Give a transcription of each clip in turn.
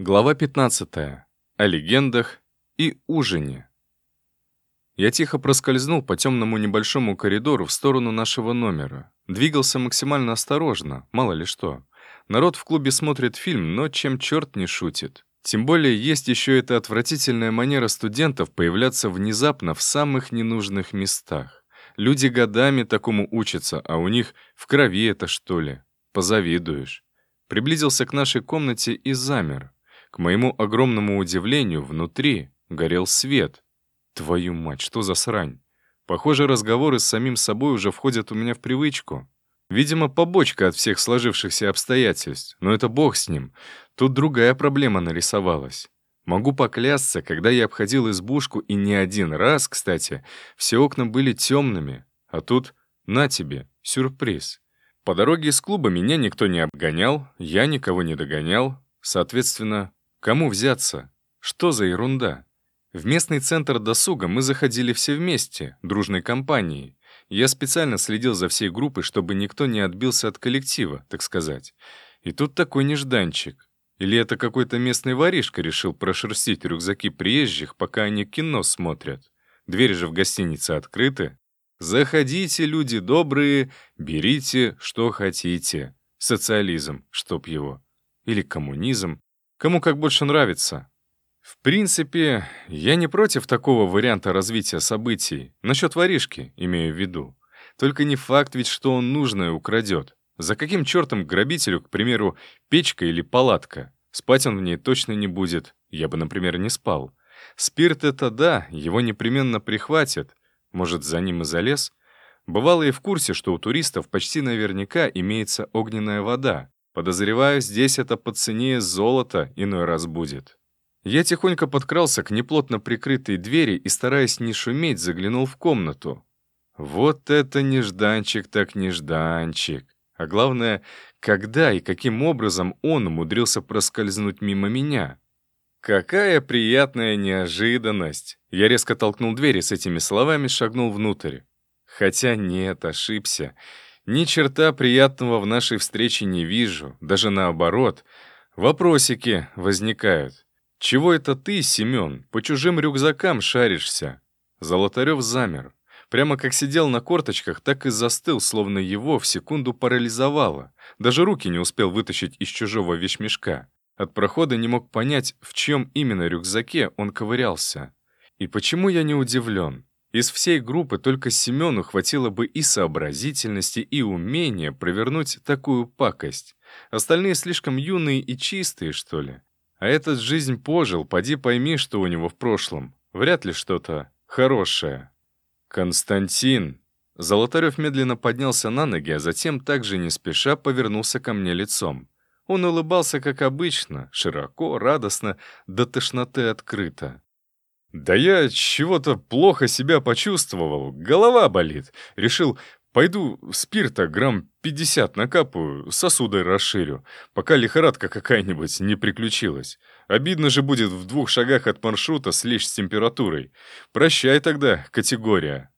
Глава 15. О легендах и ужине. Я тихо проскользнул по темному небольшому коридору в сторону нашего номера. Двигался максимально осторожно, мало ли что. Народ в клубе смотрит фильм, но чем черт не шутит. Тем более есть еще эта отвратительная манера студентов появляться внезапно в самых ненужных местах. Люди годами такому учатся, а у них в крови это что ли. Позавидуешь. Приблизился к нашей комнате и замер. К моему огромному удивлению, внутри горел свет. Твою мать, что за срань? Похоже, разговоры с самим собой уже входят у меня в привычку. Видимо, побочка от всех сложившихся обстоятельств, но это бог с ним. Тут другая проблема нарисовалась. Могу поклясться, когда я обходил избушку, и не один раз, кстати, все окна были темными, а тут на тебе, сюрприз. По дороге из клуба меня никто не обгонял, я никого не догонял, соответственно, Кому взяться? Что за ерунда? В местный центр досуга мы заходили все вместе, дружной компанией. Я специально следил за всей группой, чтобы никто не отбился от коллектива, так сказать. И тут такой нежданчик. Или это какой-то местный воришка решил прошерстить рюкзаки приезжих, пока они кино смотрят. Двери же в гостинице открыты. Заходите, люди добрые, берите, что хотите. Социализм, чтоб его. Или коммунизм. Кому как больше нравится. В принципе, я не против такого варианта развития событий. Насчет воришки, имею в виду. Только не факт ведь, что он нужное украдет. За каким чертом грабителю, к примеру, печка или палатка? Спать он в ней точно не будет. Я бы, например, не спал. Спирт — это да, его непременно прихватят. Может, за ним и залез? Бывало и в курсе, что у туристов почти наверняка имеется огненная вода. Подозреваю, здесь это по цене золота иной раз будет. Я тихонько подкрался к неплотно прикрытой двери и, стараясь не шуметь, заглянул в комнату. Вот это нежданчик так нежданчик. А главное, когда и каким образом он умудрился проскользнуть мимо меня. Какая приятная неожиданность! Я резко толкнул дверь и с этими словами шагнул внутрь. Хотя нет, ошибся. Ни черта приятного в нашей встрече не вижу, даже наоборот. Вопросики возникают. Чего это ты, Семен, по чужим рюкзакам шаришься? Золотарев замер. Прямо как сидел на корточках, так и застыл, словно его в секунду парализовало. Даже руки не успел вытащить из чужого вещмешка. От прохода не мог понять, в чем именно рюкзаке он ковырялся. И почему я не удивлен? Из всей группы только Семену хватило бы и сообразительности, и умения провернуть такую пакость. Остальные слишком юные и чистые, что ли. А этот жизнь пожил, поди пойми, что у него в прошлом. Вряд ли что-то хорошее. «Константин!» Золотарев медленно поднялся на ноги, а затем также не спеша повернулся ко мне лицом. Он улыбался, как обычно, широко, радостно, до тошноты открыто. «Да я чего-то плохо себя почувствовал, голова болит. Решил, пойду спирта грамм 50 накапаю, сосуды расширю, пока лихорадка какая-нибудь не приключилась. Обидно же будет в двух шагах от маршрута слечь с температурой. Прощай тогда, категория».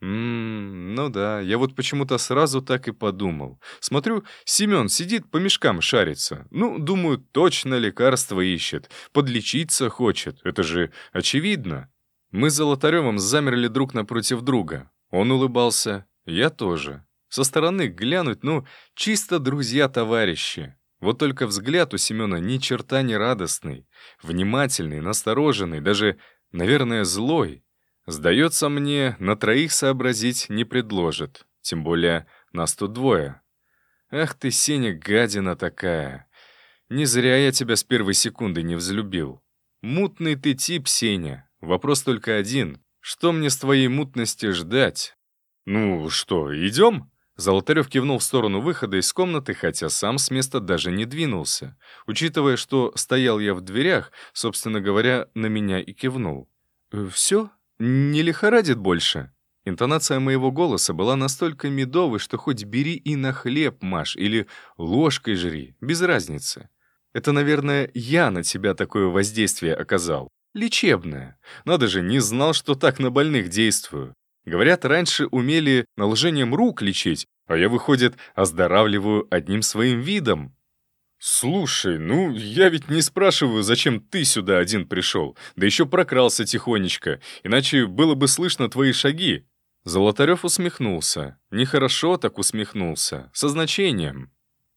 Ммм, ну да, я вот почему-то сразу так и подумал. Смотрю, Семен сидит по мешкам шарится. Ну, думаю, точно лекарство ищет, подлечиться хочет. Это же очевидно. Мы с Золотаревым замерли друг напротив друга. Он улыбался, я тоже. Со стороны глянуть, ну, чисто друзья-товарищи. Вот только взгляд у Семена ни черта не радостный, внимательный, настороженный, даже, наверное, злой. Сдается мне, на троих сообразить не предложит. Тем более, нас тут двое. Ах ты, Сеня, гадина такая. Не зря я тебя с первой секунды не взлюбил. Мутный ты тип, Сеня. Вопрос только один. Что мне с твоей мутности ждать? Ну что, идем? Золотарев кивнул в сторону выхода из комнаты, хотя сам с места даже не двинулся. Учитывая, что стоял я в дверях, собственно говоря, на меня и кивнул. «Э, «Все?» «Не лихорадит больше?» Интонация моего голоса была настолько медовой, что хоть бери и на хлеб маш, или ложкой жри, без разницы. Это, наверное, я на тебя такое воздействие оказал. Лечебное. Надо же, не знал, что так на больных действую. Говорят, раньше умели наложением рук лечить, а я, выходит, оздоравливаю одним своим видом. «Слушай, ну, я ведь не спрашиваю, зачем ты сюда один пришел, да еще прокрался тихонечко, иначе было бы слышно твои шаги». Золотарев усмехнулся. Нехорошо так усмехнулся, со значением.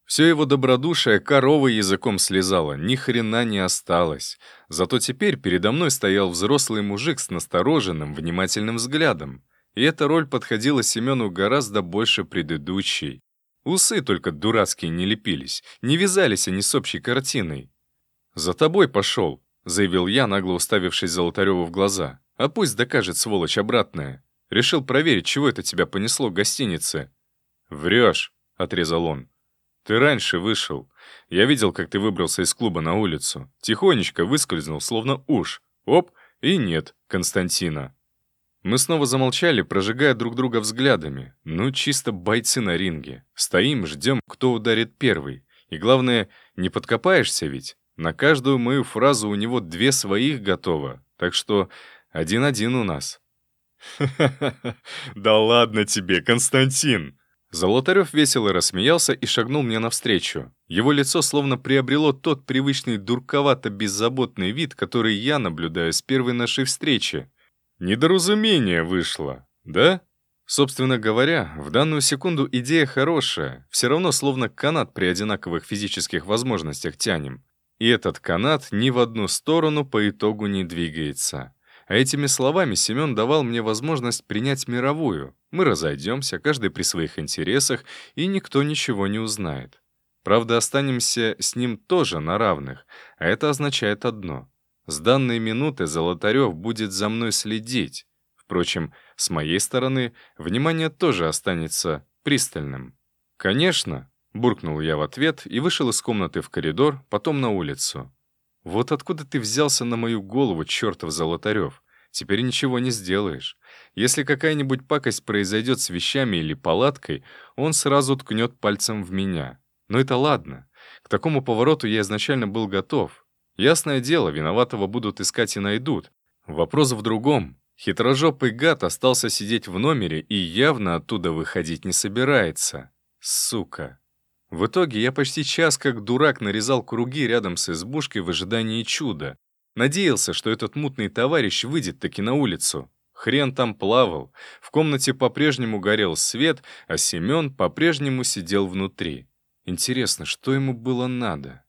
Все его добродушие коровой языком слезало, ни хрена не осталось. Зато теперь передо мной стоял взрослый мужик с настороженным, внимательным взглядом. И эта роль подходила Семену гораздо больше предыдущей. Усы только дурацкие не лепились, не вязались они с общей картиной. «За тобой пошел», — заявил я, нагло уставившись Золотареву в глаза. «А пусть докажет, сволочь, обратное. Решил проверить, чего это тебя понесло к гостинице». «Врешь», — отрезал он. «Ты раньше вышел. Я видел, как ты выбрался из клуба на улицу. Тихонечко выскользнул, словно уж. Оп, и нет Константина». Мы снова замолчали, прожигая друг друга взглядами. Ну, чисто бойцы на ринге. Стоим, ждем, кто ударит первый. И главное, не подкопаешься ведь. На каждую мою фразу у него две своих готово. Так что один-один у нас. «Ха-ха-ха! Да ладно тебе, Константин!» Золотарев весело рассмеялся и шагнул мне навстречу. Его лицо словно приобрело тот привычный дурковато-беззаботный вид, который я наблюдаю с первой нашей встречи. Недоразумение вышло, да? Собственно говоря, в данную секунду идея хорошая, все равно словно канат при одинаковых физических возможностях тянем. И этот канат ни в одну сторону по итогу не двигается. А этими словами Семен давал мне возможность принять мировую. Мы разойдемся, каждый при своих интересах, и никто ничего не узнает. Правда, останемся с ним тоже на равных, а это означает одно. С данной минуты Золотарев будет за мной следить. Впрочем, с моей стороны внимание тоже останется пристальным. «Конечно», — буркнул я в ответ и вышел из комнаты в коридор, потом на улицу. «Вот откуда ты взялся на мою голову, чертов Золотарев? Теперь ничего не сделаешь. Если какая-нибудь пакость произойдет с вещами или палаткой, он сразу ткнет пальцем в меня. Но это ладно. К такому повороту я изначально был готов. Ясное дело, виноватого будут искать и найдут. Вопрос в другом. Хитрожопый гад остался сидеть в номере и явно оттуда выходить не собирается. Сука. В итоге я почти час как дурак нарезал круги рядом с избушкой в ожидании чуда. Надеялся, что этот мутный товарищ выйдет таки на улицу. Хрен там плавал. В комнате по-прежнему горел свет, а Семен по-прежнему сидел внутри. Интересно, что ему было надо?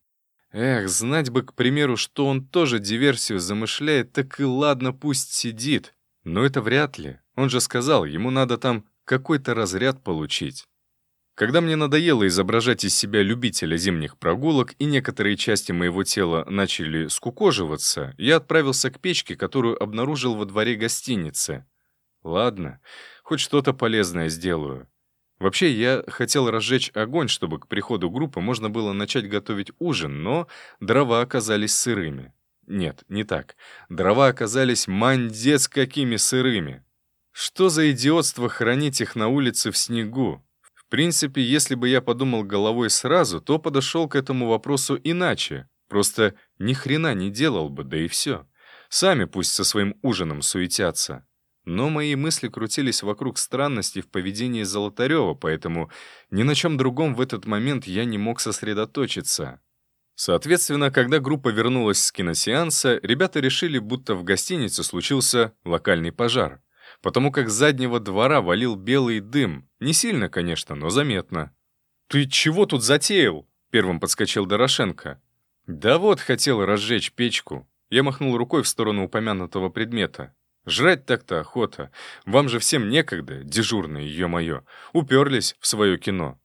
Эх, знать бы, к примеру, что он тоже диверсию замышляет, так и ладно, пусть сидит. Но это вряд ли. Он же сказал, ему надо там какой-то разряд получить. Когда мне надоело изображать из себя любителя зимних прогулок и некоторые части моего тела начали скукоживаться, я отправился к печке, которую обнаружил во дворе гостиницы. Ладно, хоть что-то полезное сделаю. Вообще, я хотел разжечь огонь, чтобы к приходу группы можно было начать готовить ужин, но дрова оказались сырыми. Нет, не так. Дрова оказались мандец какими сырыми. Что за идиотство хранить их на улице в снегу? В принципе, если бы я подумал головой сразу, то подошел к этому вопросу иначе. Просто ни хрена не делал бы, да и все. Сами пусть со своим ужином суетятся. Но мои мысли крутились вокруг странностей в поведении Золотарева, поэтому ни на чем другом в этот момент я не мог сосредоточиться. Соответственно, когда группа вернулась с киносеанса, ребята решили, будто в гостинице случился локальный пожар. Потому как с заднего двора валил белый дым. Не сильно, конечно, но заметно. «Ты чего тут затеял?» — первым подскочил Дорошенко. «Да вот, хотел разжечь печку». Я махнул рукой в сторону упомянутого предмета. Жрать так-то охота. Вам же всем некогда, дежурные, ё-моё. Уперлись в свое кино.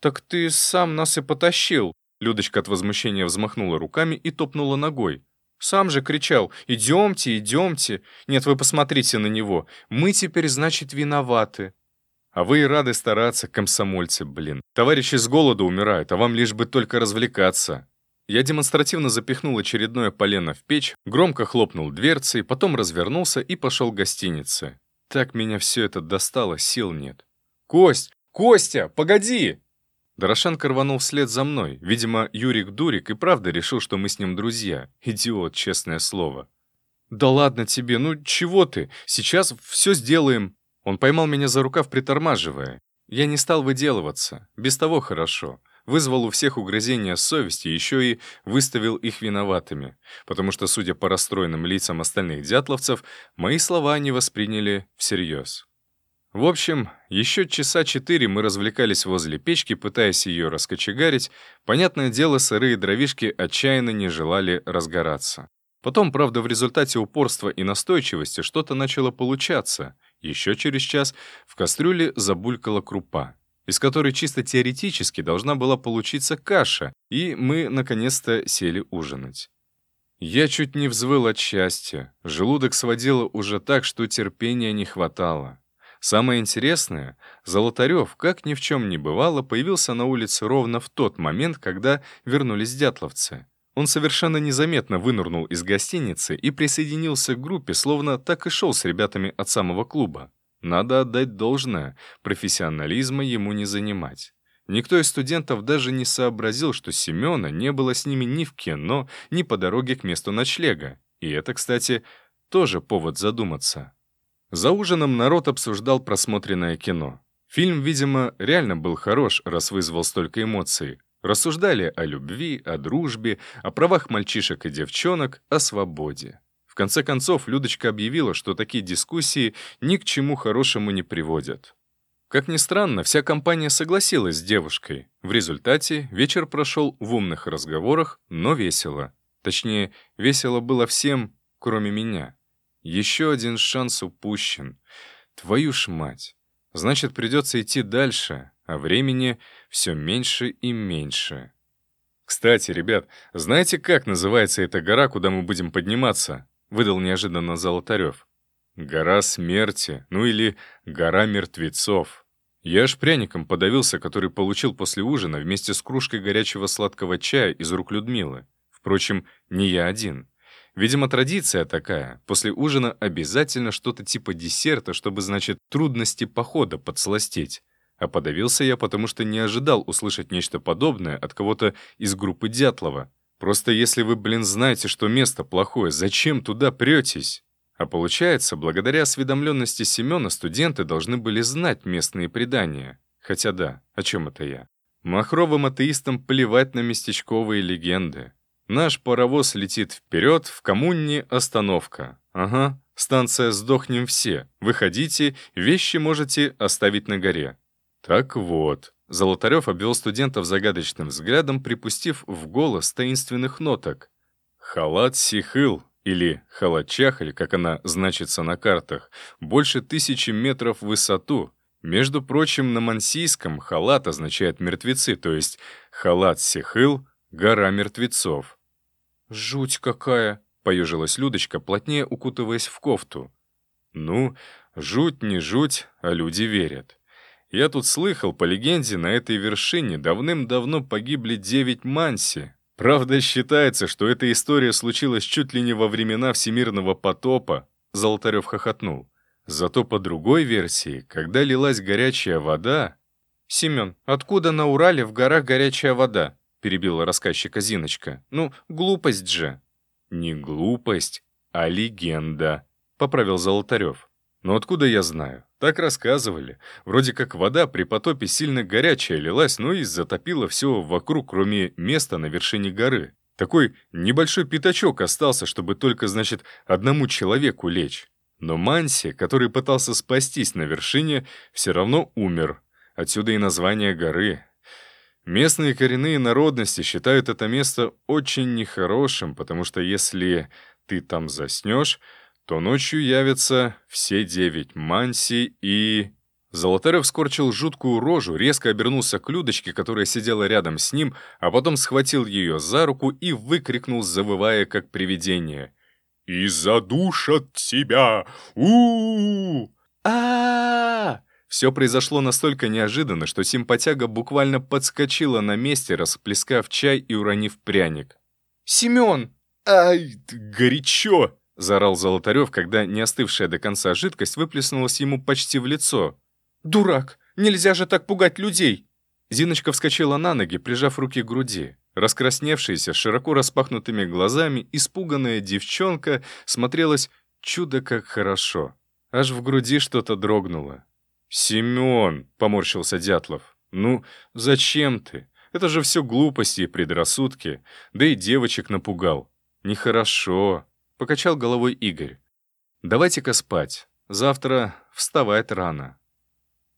«Так ты сам нас и потащил!» Людочка от возмущения взмахнула руками и топнула ногой. «Сам же кричал, идемте, идемте. Нет, вы посмотрите на него. Мы теперь, значит, виноваты». А вы и рады стараться, комсомольцы, блин. Товарищи с голоду умирают, а вам лишь бы только развлекаться. Я демонстративно запихнул очередное полено в печь, громко хлопнул дверцей, потом развернулся и пошел к гостинице. Так меня все это достало, сил нет. «Кость! Костя! Погоди!» Дорошенко рванул вслед за мной. Видимо, Юрик-дурик и правда решил, что мы с ним друзья. Идиот, честное слово. «Да ладно тебе, ну чего ты? Сейчас все сделаем». Он поймал меня за рукав, притормаживая. Я не стал выделываться. Без того хорошо. Вызвал у всех угрызения совести, еще и выставил их виноватыми, потому что, судя по расстроенным лицам остальных дятловцев, мои слова они восприняли всерьез. В общем, еще часа четыре мы развлекались возле печки, пытаясь ее раскочегарить. Понятное дело, сырые дровишки отчаянно не желали разгораться. Потом, правда, в результате упорства и настойчивости что-то начало получаться. Еще через час в кастрюле забулькала крупа, из которой чисто теоретически должна была получиться каша, и мы, наконец-то, сели ужинать. Я чуть не взвыл от счастья. Желудок сводило уже так, что терпения не хватало. Самое интересное, Золотарев, как ни в чем не бывало, появился на улице ровно в тот момент, когда вернулись дятловцы. Он совершенно незаметно вынырнул из гостиницы и присоединился к группе, словно так и шел с ребятами от самого клуба. Надо отдать должное, профессионализма ему не занимать. Никто из студентов даже не сообразил, что Семена не было с ними ни в кино, ни по дороге к месту ночлега. И это, кстати, тоже повод задуматься. За ужином народ обсуждал просмотренное кино. Фильм, видимо, реально был хорош, раз вызвал столько эмоций. Рассуждали о любви, о дружбе, о правах мальчишек и девчонок, о свободе. В конце концов, Людочка объявила, что такие дискуссии ни к чему хорошему не приводят. Как ни странно, вся компания согласилась с девушкой. В результате вечер прошел в умных разговорах, но весело. Точнее, весело было всем, кроме меня. Еще один шанс упущен. Твою ж мать. Значит, придется идти дальше, а времени все меньше и меньше. «Кстати, ребят, знаете, как называется эта гора, куда мы будем подниматься?» — выдал неожиданно Золотарев. «Гора смерти, ну или гора мертвецов». Я аж пряником подавился, который получил после ужина вместе с кружкой горячего сладкого чая из рук Людмилы. Впрочем, не я один. Видимо, традиция такая. После ужина обязательно что-то типа десерта, чтобы, значит, трудности похода подсластить. А подавился я, потому что не ожидал услышать нечто подобное от кого-то из группы Дятлова. Просто если вы, блин, знаете, что место плохое, зачем туда претесь? А получается, благодаря осведомленности Семена студенты должны были знать местные предания. Хотя да, о чем это я? Махровым атеистам плевать на местечковые легенды. Наш паровоз летит вперед, в коммуне остановка. Ага, станция «Сдохнем все». Выходите, вещи можете оставить на горе. Так вот, Золотарев обвел студентов загадочным взглядом, припустив в голос таинственных ноток. «Халат Сихыл» или «Халачахаль», как она значится на картах, больше тысячи метров в высоту. Между прочим, на мансийском халат означает «мертвецы», то есть халат Сихыл — гора мертвецов. «Жуть какая!» — поежилась Людочка, плотнее укутываясь в кофту. «Ну, жуть не жуть, а люди верят. Я тут слыхал, по легенде, на этой вершине давным-давно погибли девять манси. Правда, считается, что эта история случилась чуть ли не во времена всемирного потопа», — Золотарев хохотнул. «Зато по другой версии, когда лилась горячая вода...» «Семен, откуда на Урале в горах горячая вода?» перебила рассказчика Зиночка. «Ну, глупость же». «Не глупость, а легенда», — поправил Золотарев. «Но откуда я знаю? Так рассказывали. Вроде как вода при потопе сильно горячая лилась, но и затопила все вокруг, кроме места на вершине горы. Такой небольшой пятачок остался, чтобы только, значит, одному человеку лечь. Но Манси, который пытался спастись на вершине, все равно умер. Отсюда и название горы Местные коренные народности считают это место очень нехорошим, потому что если ты там заснешь, то ночью явятся все девять манси и... Золотарев скорчил жуткую рожу, резко обернулся к Людочке, которая сидела рядом с ним, а потом схватил ее за руку и выкрикнул, завывая как привидение. «И задушат тебя! у -а, -а все произошло настолько неожиданно, что симпатяга буквально подскочила на месте, расплескав чай и уронив пряник. «Семен!» «Ай, горячо!» — заорал Золотарев, когда не остывшая до конца жидкость выплеснулась ему почти в лицо. «Дурак! Нельзя же так пугать людей!» Зиночка вскочила на ноги, прижав руки к груди. Раскрасневшаяся, широко распахнутыми глазами, испуганная девчонка смотрелась чудо как хорошо. Аж в груди что-то дрогнуло. «Семен!» — поморщился Дятлов. «Ну, зачем ты? Это же все глупости и предрассудки. Да и девочек напугал. Нехорошо. Покачал головой Игорь. Давайте-ка спать. Завтра вставать рано.